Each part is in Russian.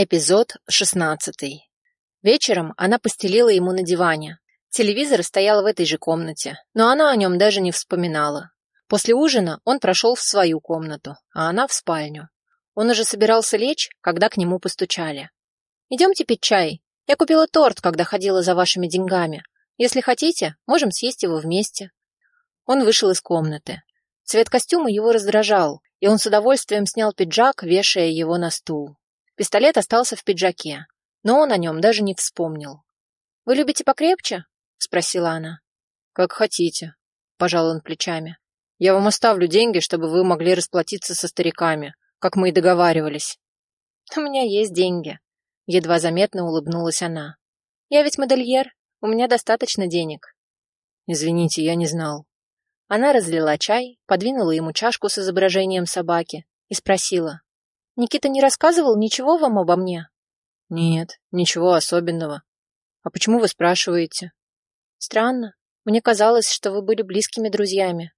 Эпизод шестнадцатый. Вечером она постелила ему на диване. Телевизор стоял в этой же комнате, но она о нем даже не вспоминала. После ужина он прошел в свою комнату, а она в спальню. Он уже собирался лечь, когда к нему постучали. «Идемте пить чай. Я купила торт, когда ходила за вашими деньгами. Если хотите, можем съесть его вместе». Он вышел из комнаты. Цвет костюма его раздражал, и он с удовольствием снял пиджак, вешая его на стул. Пистолет остался в пиджаке, но он о нем даже не вспомнил. «Вы любите покрепче?» — спросила она. «Как хотите», — пожал он плечами. «Я вам оставлю деньги, чтобы вы могли расплатиться со стариками, как мы и договаривались». «У меня есть деньги», — едва заметно улыбнулась она. «Я ведь модельер, у меня достаточно денег». «Извините, я не знал». Она разлила чай, подвинула ему чашку с изображением собаки и спросила. Никита не рассказывал ничего вам обо мне? Нет, ничего особенного. А почему вы спрашиваете? Странно. Мне казалось, что вы были близкими друзьями.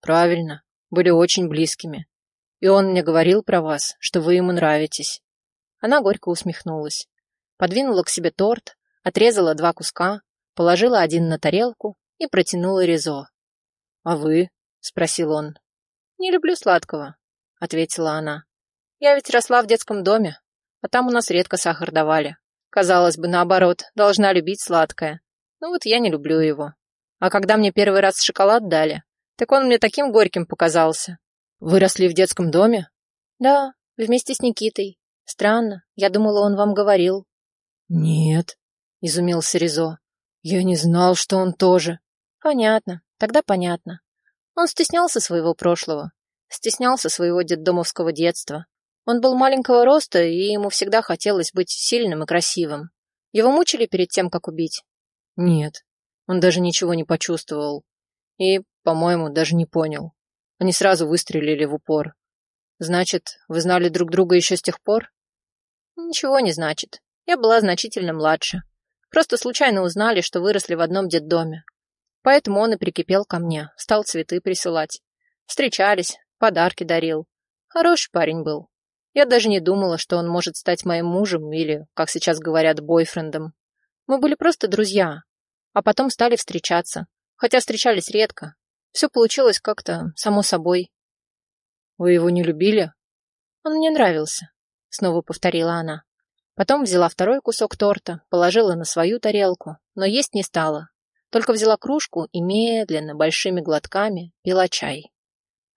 Правильно, были очень близкими. И он мне говорил про вас, что вы ему нравитесь. Она горько усмехнулась. Подвинула к себе торт, отрезала два куска, положила один на тарелку и протянула Ризо. «А вы?» — спросил он. «Не люблю сладкого», — ответила она. Я ведь росла в детском доме, а там у нас редко сахар давали. Казалось бы, наоборот, должна любить сладкое. Но вот я не люблю его. А когда мне первый раз шоколад дали, так он мне таким горьким показался. Вы росли в детском доме? Да, вместе с Никитой. Странно, я думала, он вам говорил. Нет, изумился Ризо. Я не знал, что он тоже. Понятно, тогда понятно. Он стеснялся своего прошлого, стеснялся своего детдомовского детства, он был маленького роста, и ему всегда хотелось быть сильным и красивым. Его мучили перед тем, как убить? Нет, он даже ничего не почувствовал. И, по-моему, даже не понял. Они сразу выстрелили в упор. Значит, вы знали друг друга еще с тех пор? Ничего не значит. Я была значительно младше. Просто случайно узнали, что выросли в одном детдоме. Поэтому он и прикипел ко мне, стал цветы присылать. Встречались, подарки дарил. Хороший парень был. Я даже не думала, что он может стать моим мужем или, как сейчас говорят, бойфрендом. Мы были просто друзья, а потом стали встречаться, хотя встречались редко. Все получилось как-то само собой. Вы его не любили? Он мне нравился, снова повторила она. Потом взяла второй кусок торта, положила на свою тарелку, но есть не стала. Только взяла кружку и медленно, большими глотками, пила чай.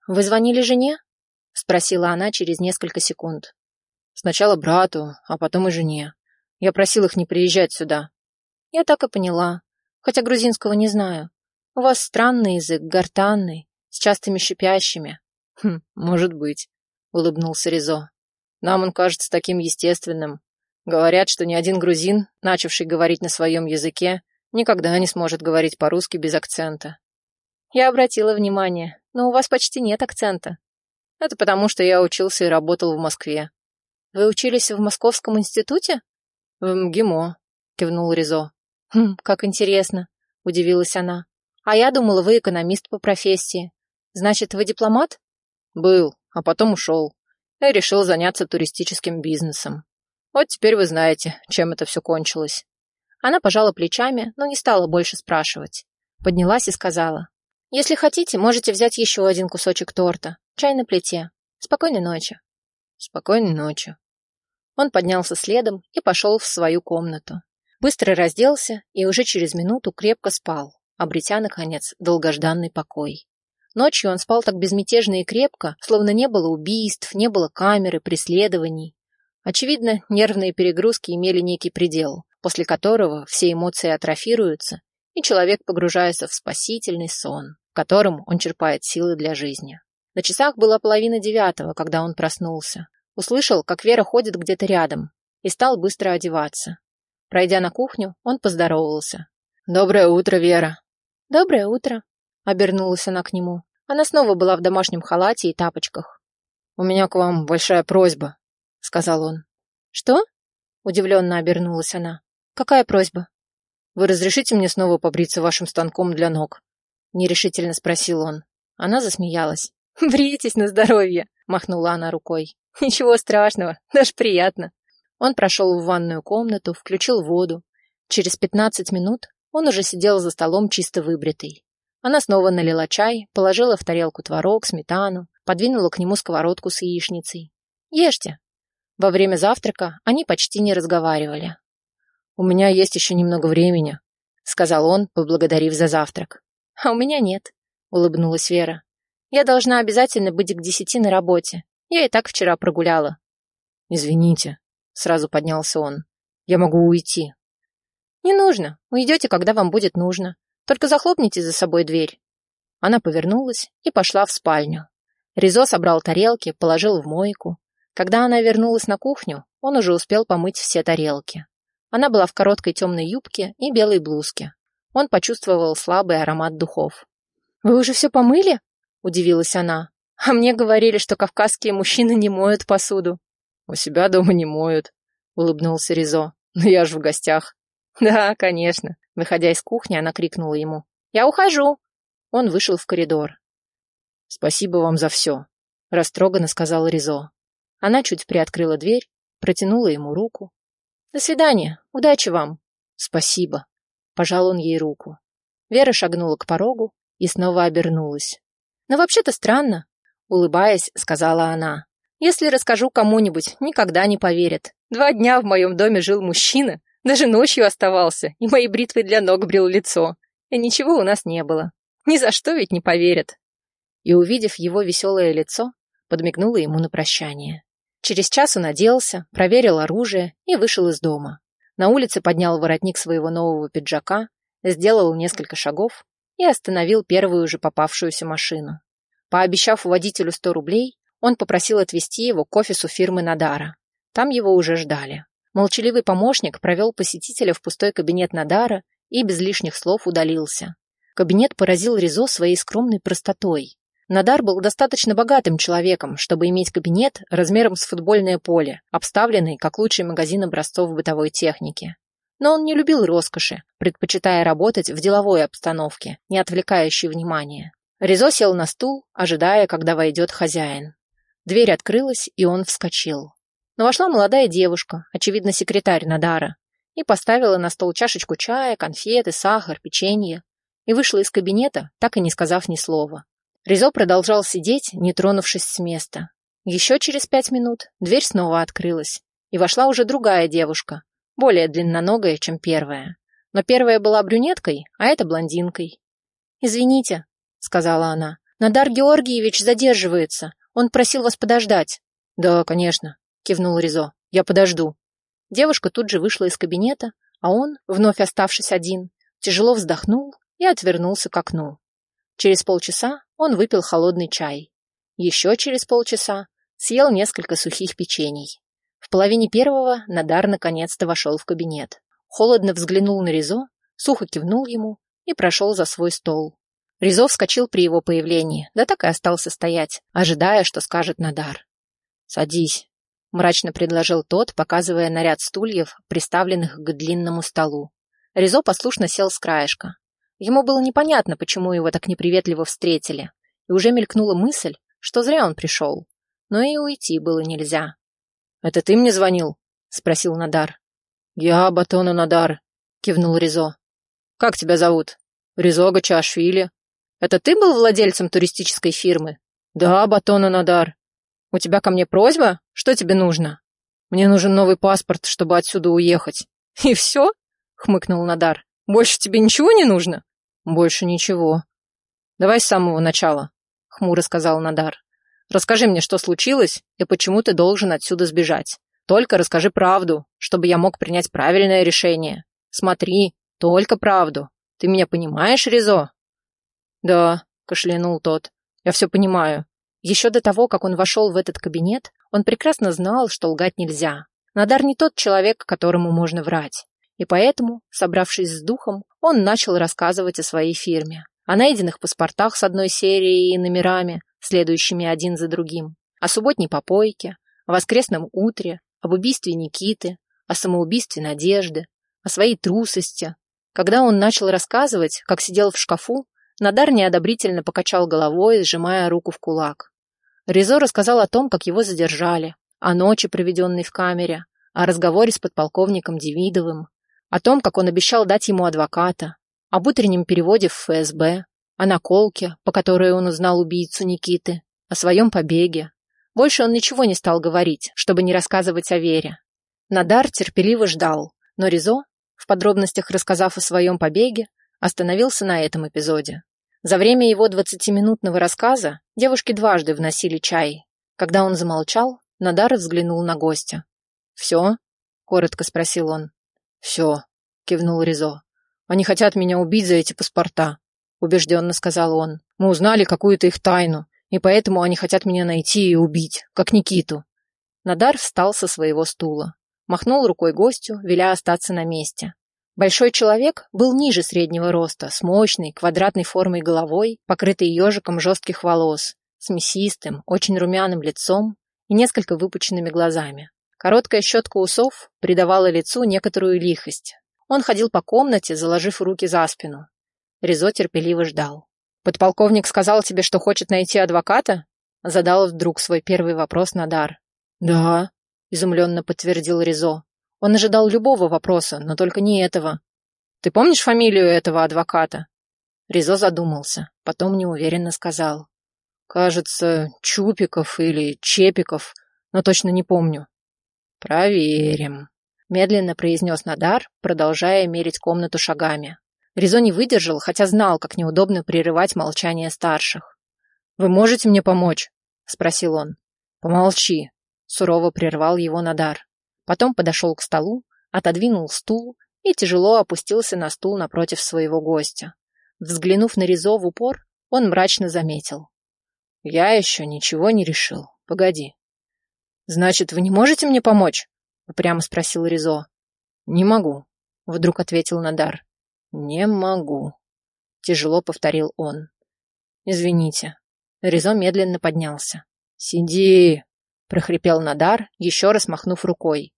«Вы звонили жене?» — спросила она через несколько секунд. «Сначала брату, а потом и жене. Я просил их не приезжать сюда». «Я так и поняла, хотя грузинского не знаю. У вас странный язык, гортанный, с частыми шипящими». «Хм, может быть», — улыбнулся Ризо. «Нам он кажется таким естественным. Говорят, что ни один грузин, начавший говорить на своем языке, никогда не сможет говорить по-русски без акцента». «Я обратила внимание, но у вас почти нет акцента», это потому, что я учился и работал в Москве. Вы учились в Московском институте? В МГИМО, кивнул Ризо. Хм, как интересно, удивилась она. А я думала, вы экономист по профессии. Значит, вы дипломат? Был, а потом ушел. И решил заняться туристическим бизнесом. Вот теперь вы знаете, чем это все кончилось. Она пожала плечами, но не стала больше спрашивать. Поднялась и сказала. Если хотите, можете взять еще один кусочек торта. Чай на плите. Спокойной ночи. Спокойной ночи. Он поднялся следом и пошел в свою комнату. Быстро разделся и уже через минуту крепко спал, обретя, наконец, долгожданный покой. Ночью он спал так безмятежно и крепко, словно не было убийств, не было камеры, преследований. Очевидно, нервные перегрузки имели некий предел, после которого все эмоции атрофируются, и человек погружается в спасительный сон, в котором он черпает силы для жизни. На часах было половина девятого, когда он проснулся. Услышал, как Вера ходит где-то рядом, и стал быстро одеваться. Пройдя на кухню, он поздоровался. «Доброе утро, Вера!» «Доброе утро!» — обернулась она к нему. Она снова была в домашнем халате и тапочках. «У меня к вам большая просьба», — сказал он. «Что?» — удивленно обернулась она. «Какая просьба?» «Вы разрешите мне снова побриться вашим станком для ног?» — нерешительно спросил он. Она засмеялась. «Брейтесь на здоровье!» — махнула она рукой. «Ничего страшного, даже приятно. Он прошел в ванную комнату, включил воду. Через пятнадцать минут он уже сидел за столом чисто выбритый. Она снова налила чай, положила в тарелку творог, сметану, подвинула к нему сковородку с яичницей. «Ешьте». Во время завтрака они почти не разговаривали. «У меня есть еще немного времени», — сказал он, поблагодарив за завтрак. «А у меня нет», — улыбнулась Вера. «Я должна обязательно быть к десяти на работе. Я и так вчера прогуляла». «Извините», — сразу поднялся он. «Я могу уйти». «Не нужно. Уйдете, когда вам будет нужно. Только захлопните за собой дверь». Она повернулась и пошла в спальню. Ризо собрал тарелки, положил в мойку. Когда она вернулась на кухню, он уже успел помыть все тарелки. Она была в короткой темной юбке и белой блузке. Он почувствовал слабый аромат духов. «Вы уже все помыли?» – удивилась она. «А мне говорили, что кавказские мужчины не моют посуду». «У себя дома не моют», – улыбнулся Ризо. «Но я же в гостях». «Да, конечно». Выходя из кухни, она крикнула ему. «Я ухожу!» Он вышел в коридор. «Спасибо вам за все», — растроганно сказал Ризо. Она чуть приоткрыла дверь, протянула ему руку. «До свидания. Удачи вам!» «Спасибо», — пожал он ей руку. Вера шагнула к порогу и снова обернулась. «Но вообще-то странно», — улыбаясь, сказала она. «Если расскажу кому-нибудь, никогда не поверят. Два дня в моем доме жил мужчина, даже ночью оставался, и мои бритвы для ног брил лицо. И ничего у нас не было. Ни за что ведь не поверят. И, увидев его веселое лицо, подмигнула ему на прощание. Через час он оделся, проверил оружие и вышел из дома. На улице поднял воротник своего нового пиджака, сделал несколько шагов и остановил первую же попавшуюся машину. Пообещав водителю сто рублей, он попросил отвезти его к офису фирмы Надара. Там его уже ждали. Молчаливый помощник провел посетителя в пустой кабинет Надара и без лишних слов удалился. Кабинет поразил Ризо своей скромной простотой. Надар был достаточно богатым человеком, чтобы иметь кабинет размером с футбольное поле, обставленный как лучший магазин образцов бытовой техники. Но он не любил роскоши, предпочитая работать в деловой обстановке, не отвлекающей внимания. Ризо сел на стул, ожидая, когда войдет хозяин. Дверь открылась, и он вскочил. Но вошла молодая девушка, очевидно, секретарь Надара, и поставила на стол чашечку чая, конфеты, сахар, печенье, и вышла из кабинета, так и не сказав ни слова. Ризо продолжал сидеть, не тронувшись с места. Еще через пять минут дверь снова открылась, и вошла уже другая девушка, более длинноногая, чем первая. Но первая была брюнеткой, а эта блондинкой. «Извините», — сказала она, — «Надар Георгиевич задерживается. Он просил вас подождать». «Да, конечно», кивнул Ризо. Я подожду. Девушка тут же вышла из кабинета, а он, вновь оставшись один, тяжело вздохнул и отвернулся к окну. Через полчаса он выпил холодный чай. Еще через полчаса съел несколько сухих печений. В половине первого Надар наконец-то вошел в кабинет. Холодно взглянул на Ризо, сухо кивнул ему и прошел за свой стол. Ризо вскочил при его появлении, да так и остался стоять, ожидая, что скажет Надар. «Садись», мрачно предложил тот, показывая наряд стульев, приставленных к длинному столу. Ризо послушно сел с краешка. Ему было непонятно, почему его так неприветливо встретили, и уже мелькнула мысль, что зря он пришел. Но и уйти было нельзя. «Это ты мне звонил?» — спросил Надар. «Я Батона Надар», — кивнул Ризо. «Как тебя зовут?» «Ризо Гачашвили». «Это ты был владельцем туристической фирмы?» «Да, Батона Надар». «У тебя ко мне просьба? Что тебе нужно?» «Мне нужен новый паспорт, чтобы отсюда уехать». «И все?» — хмыкнул Надар. «Больше тебе ничего не нужно?» «Больше ничего». «Давай с самого начала», — хмуро сказал Надар. «Расскажи мне, что случилось и почему ты должен отсюда сбежать. Только расскажи правду, чтобы я мог принять правильное решение. Смотри, только правду. Ты меня понимаешь, Ризо?» «Да», — кашлянул тот. «Я все понимаю. Еще до того, как он вошел в этот кабинет, он прекрасно знал, что лгать нельзя. Надар не тот человек, которому можно врать. И поэтому, собравшись с духом, он начал рассказывать о своей фирме, о найденных паспортах с одной серией и номерами, следующими один за другим, о субботней попойке, о воскресном утре, об убийстве Никиты, о самоубийстве Надежды, о своей трусости. Когда он начал рассказывать, как сидел в шкафу, Надар неодобрительно покачал головой, сжимая руку в кулак. Ризо рассказал о том, как его задержали, о ночи, проведенной в камере, о разговоре с подполковником Демидовым, о том, как он обещал дать ему адвоката, об утреннем переводе в ФСБ, о наколке, по которой он узнал убийцу Никиты, о своем побеге. Больше он ничего не стал говорить, чтобы не рассказывать о Вере. Надар терпеливо ждал, но Ризо, в подробностях рассказав о своем побеге, остановился на этом эпизоде. За время его двадцатиминутного рассказа девушки дважды вносили чай. Когда он замолчал, Надар взглянул на гостя. «Все?» — коротко спросил он. «Все», — кивнул Ризо. «Они хотят меня убить за эти паспорта», — убежденно сказал он. «Мы узнали какую-то их тайну, и поэтому они хотят меня найти и убить, как Никиту». Надар встал со своего стула, махнул рукой гостю, веля остаться на месте. Большой человек был ниже среднего роста, с мощной, квадратной формой головой, покрытой ежиком жестких волос, с мясистым, очень румяным лицом и несколько выпученными глазами. Короткая щетка усов придавала лицу некоторую лихость. Он ходил по комнате, заложив руки за спину. Ризо терпеливо ждал. «Подполковник сказал тебе, что хочет найти адвоката?» Задал вдруг свой первый вопрос Надар. «Да», — изумленно подтвердил Ризо. Он ожидал любого вопроса, но только не этого. «Ты помнишь фамилию этого адвоката?» Ризо задумался, потом неуверенно сказал. «Кажется, Чупиков или Чепиков, но точно не помню». «Проверим», — медленно произнес Надар, продолжая мерить комнату шагами. Ризо не выдержал, хотя знал, как неудобно прерывать молчание старших. «Вы можете мне помочь?» — спросил он. «Помолчи», — сурово прервал его Надар. Потом подошел к столу, отодвинул стул и тяжело опустился на стул напротив своего гостя. Взглянув на Ризо в упор, он мрачно заметил. «Я еще ничего не решил. Погоди». «Значит, вы не можете мне помочь?» — упрямо спросил Ризо. «Не могу», — вдруг ответил Надар. «Не могу», — тяжело повторил он. «Извините». Ризо медленно поднялся. «Сиди», — прохрипел Надар, еще раз махнув рукой.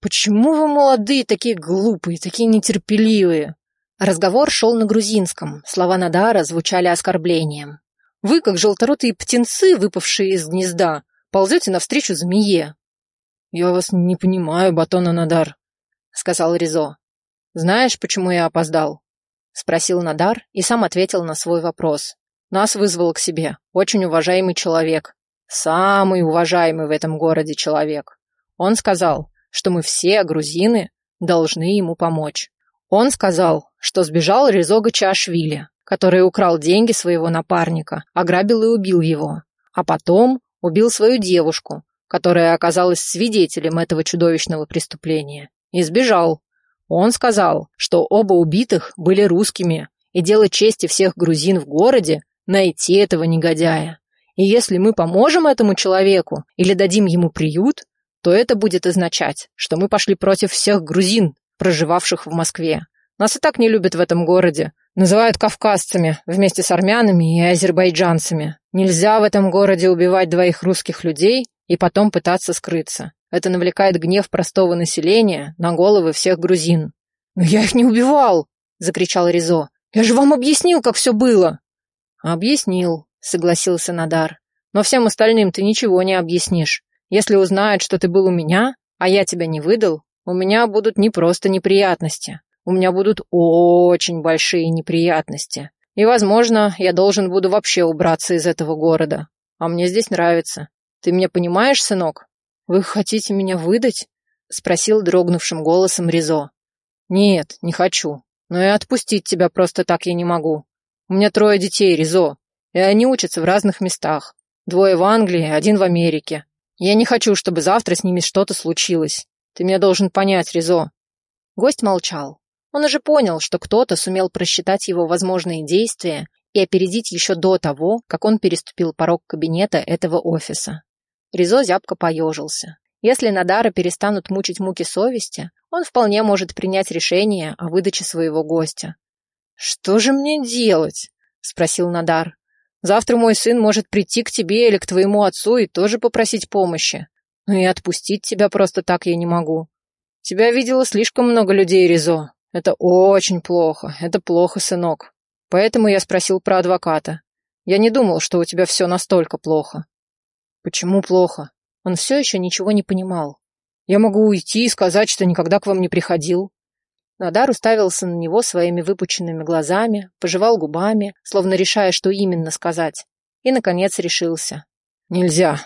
«Почему вы, молодые, такие глупые, такие нетерпеливые?» Разговор шел на грузинском, слова Надара звучали оскорблением. «Вы, как желторотые птенцы, выпавшие из гнезда, ползете навстречу змее». «Я вас не понимаю, Батона Надар», — сказал Ризо. «Знаешь, почему я опоздал?» — спросил Надар и сам ответил на свой вопрос. «Нас вызвал к себе очень уважаемый человек. Самый уважаемый в этом городе человек. Он сказал, что мы все, грузины, должны ему помочь. Он сказал, что сбежал Резога Чашвили, который украл деньги своего напарника, ограбил и убил его, а потом убил свою девушку, которая оказалась свидетелем этого чудовищного преступления, и сбежал. Он сказал, что оба убитых были русскими, и дело чести всех грузин в городе найти этого негодяя. И если мы поможем этому человеку или дадим ему приют, то это будет означать, что мы пошли против всех грузин, проживавших в Москве. Нас и так не любят в этом городе. Называют кавказцами вместе с армянами и азербайджанцами. Нельзя в этом городе убивать двоих русских людей и потом пытаться скрыться. Это навлекает гнев простого населения на головы всех грузин. «Но я их не убивал!» — закричал Ризо. «Я же вам объяснил, как все было!» «Объяснил», — согласился Надар. «Но всем остальным ты ничего не объяснишь. Если узнают, что ты был у меня, а я тебя не выдал, у меня будут не просто неприятности. У меня будут очень большие неприятности. И, возможно, я должен буду вообще убраться из этого города. А мне здесь нравится. Ты меня понимаешь, сынок? Вы хотите меня выдать? Спросил дрогнувшим голосом Ризо. Нет, не хочу. Но и отпустить тебя просто так я не могу. У меня трое детей, Ризо. И они учатся в разных местах. Двое в Англии, один в Америке. Я не хочу, чтобы завтра с ними что-то случилось. Ты меня должен понять, Ризо. Гость молчал. Он уже понял, что кто-то сумел просчитать его возможные действия и опередить еще до того, как он переступил порог кабинета этого офиса. Ризо зябко поежился. Если Надара перестанут мучить муки совести, он вполне может принять решение о выдаче своего гостя. «Что же мне делать?» — спросил Надар. Завтра мой сын может прийти к тебе или к твоему отцу и тоже попросить помощи. Но и отпустить тебя просто так я не могу. Тебя видело слишком много людей, Ризо. Это очень плохо. Это плохо, сынок. Поэтому я спросил про адвоката. Я не думал, что у тебя все настолько плохо. Почему плохо? Он все еще ничего не понимал. Я могу уйти и сказать, что никогда к вам не приходил. Надар уставился на него своими выпученными глазами, пожевал губами, словно решая, что именно сказать, и, наконец, решился. «Нельзя.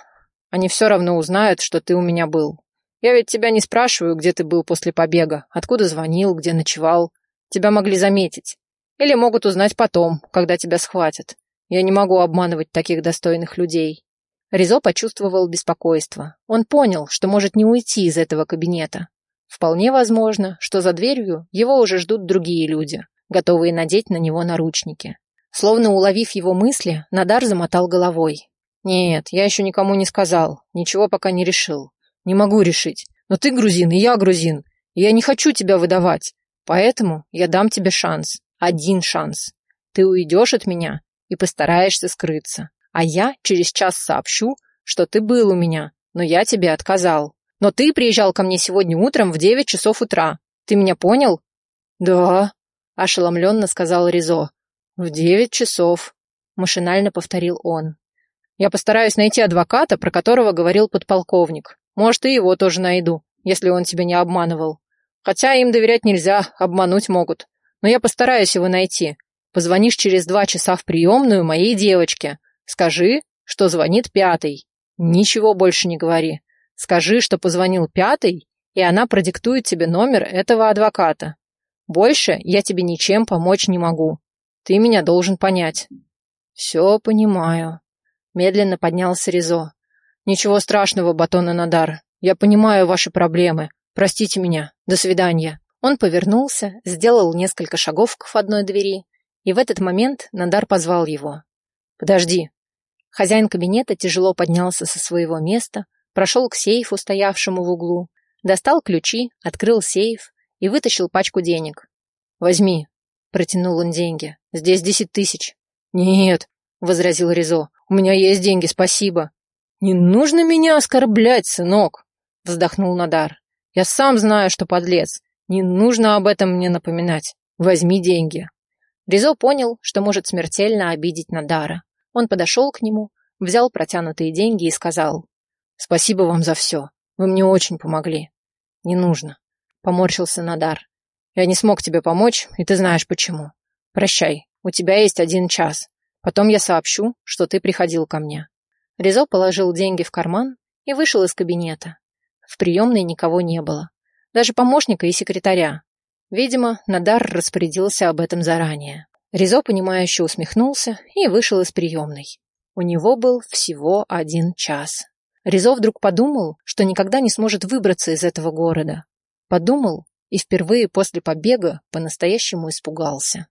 Они все равно узнают, что ты у меня был. Я ведь тебя не спрашиваю, где ты был после побега, откуда звонил, где ночевал. Тебя могли заметить. Или могут узнать потом, когда тебя схватят. Я не могу обманывать таких достойных людей». Ризо почувствовал беспокойство. Он понял, что может не уйти из этого кабинета. Вполне возможно, что за дверью его уже ждут другие люди, готовые надеть на него наручники. Словно уловив его мысли, Надар замотал головой. «Нет, я еще никому не сказал, ничего пока не решил. Не могу решить. Но ты грузин, и я грузин, и я не хочу тебя выдавать. Поэтому я дам тебе шанс. Один шанс. Ты уйдешь от меня и постараешься скрыться. А я через час сообщу, что ты был у меня, но я тебе отказал. Но ты приезжал ко мне сегодня утром в девять часов утра. Ты меня понял?» «Да», — ошеломленно сказал Ризо. «В девять часов», — машинально повторил он. «Я постараюсь найти адвоката, про которого говорил подполковник. Может, и его тоже найду, если он тебя не обманывал. Хотя им доверять нельзя, обмануть могут. Но я постараюсь его найти. Позвонишь через два часа в приемную моей девочке. Скажи, что звонит пятый. Ничего больше не говори. Скажи, что позвонил пятый, и она продиктует тебе номер этого адвоката. Больше я тебе ничем помочь не могу. Ты меня должен понять». «Все понимаю», — медленно поднялся Ризо. «Ничего страшного, Батон Надар. Я понимаю ваши проблемы. Простите меня. До свидания». Он повернулся, сделал несколько шагов к входной двери, и в этот момент Надар позвал его. «Подожди». Хозяин кабинета тяжело поднялся со своего места, прошел к сейфу, стоявшему в углу, достал ключи, открыл сейф и вытащил пачку денег. «Возьми», — протянул он деньги. «Здесь десять тысяч». «Нет», — возразил Ризо, — «у меня есть деньги, спасибо». «Не нужно меня оскорблять, сынок», — вздохнул Надар. «Я сам знаю, что подлец. Не нужно об этом мне напоминать. Возьми деньги». Ризо понял, что может смертельно обидеть Надара. Он подошел к нему, взял протянутые деньги и сказал, Спасибо вам за все. Вы мне очень помогли. Не нужно. Поморщился Надар. Я не смог тебе помочь, и ты знаешь почему. Прощай. У тебя есть один час. Потом я сообщу, что ты приходил ко мне. Ризо положил деньги в карман и вышел из кабинета. В приемной никого не было. Даже помощника и секретаря. Видимо, Надар распорядился об этом заранее. Ризо, понимающе усмехнулся и вышел из приемной. У него был всего один час. Ризо вдруг подумал, что никогда не сможет выбраться из этого города. Подумал и впервые после побега по-настоящему испугался.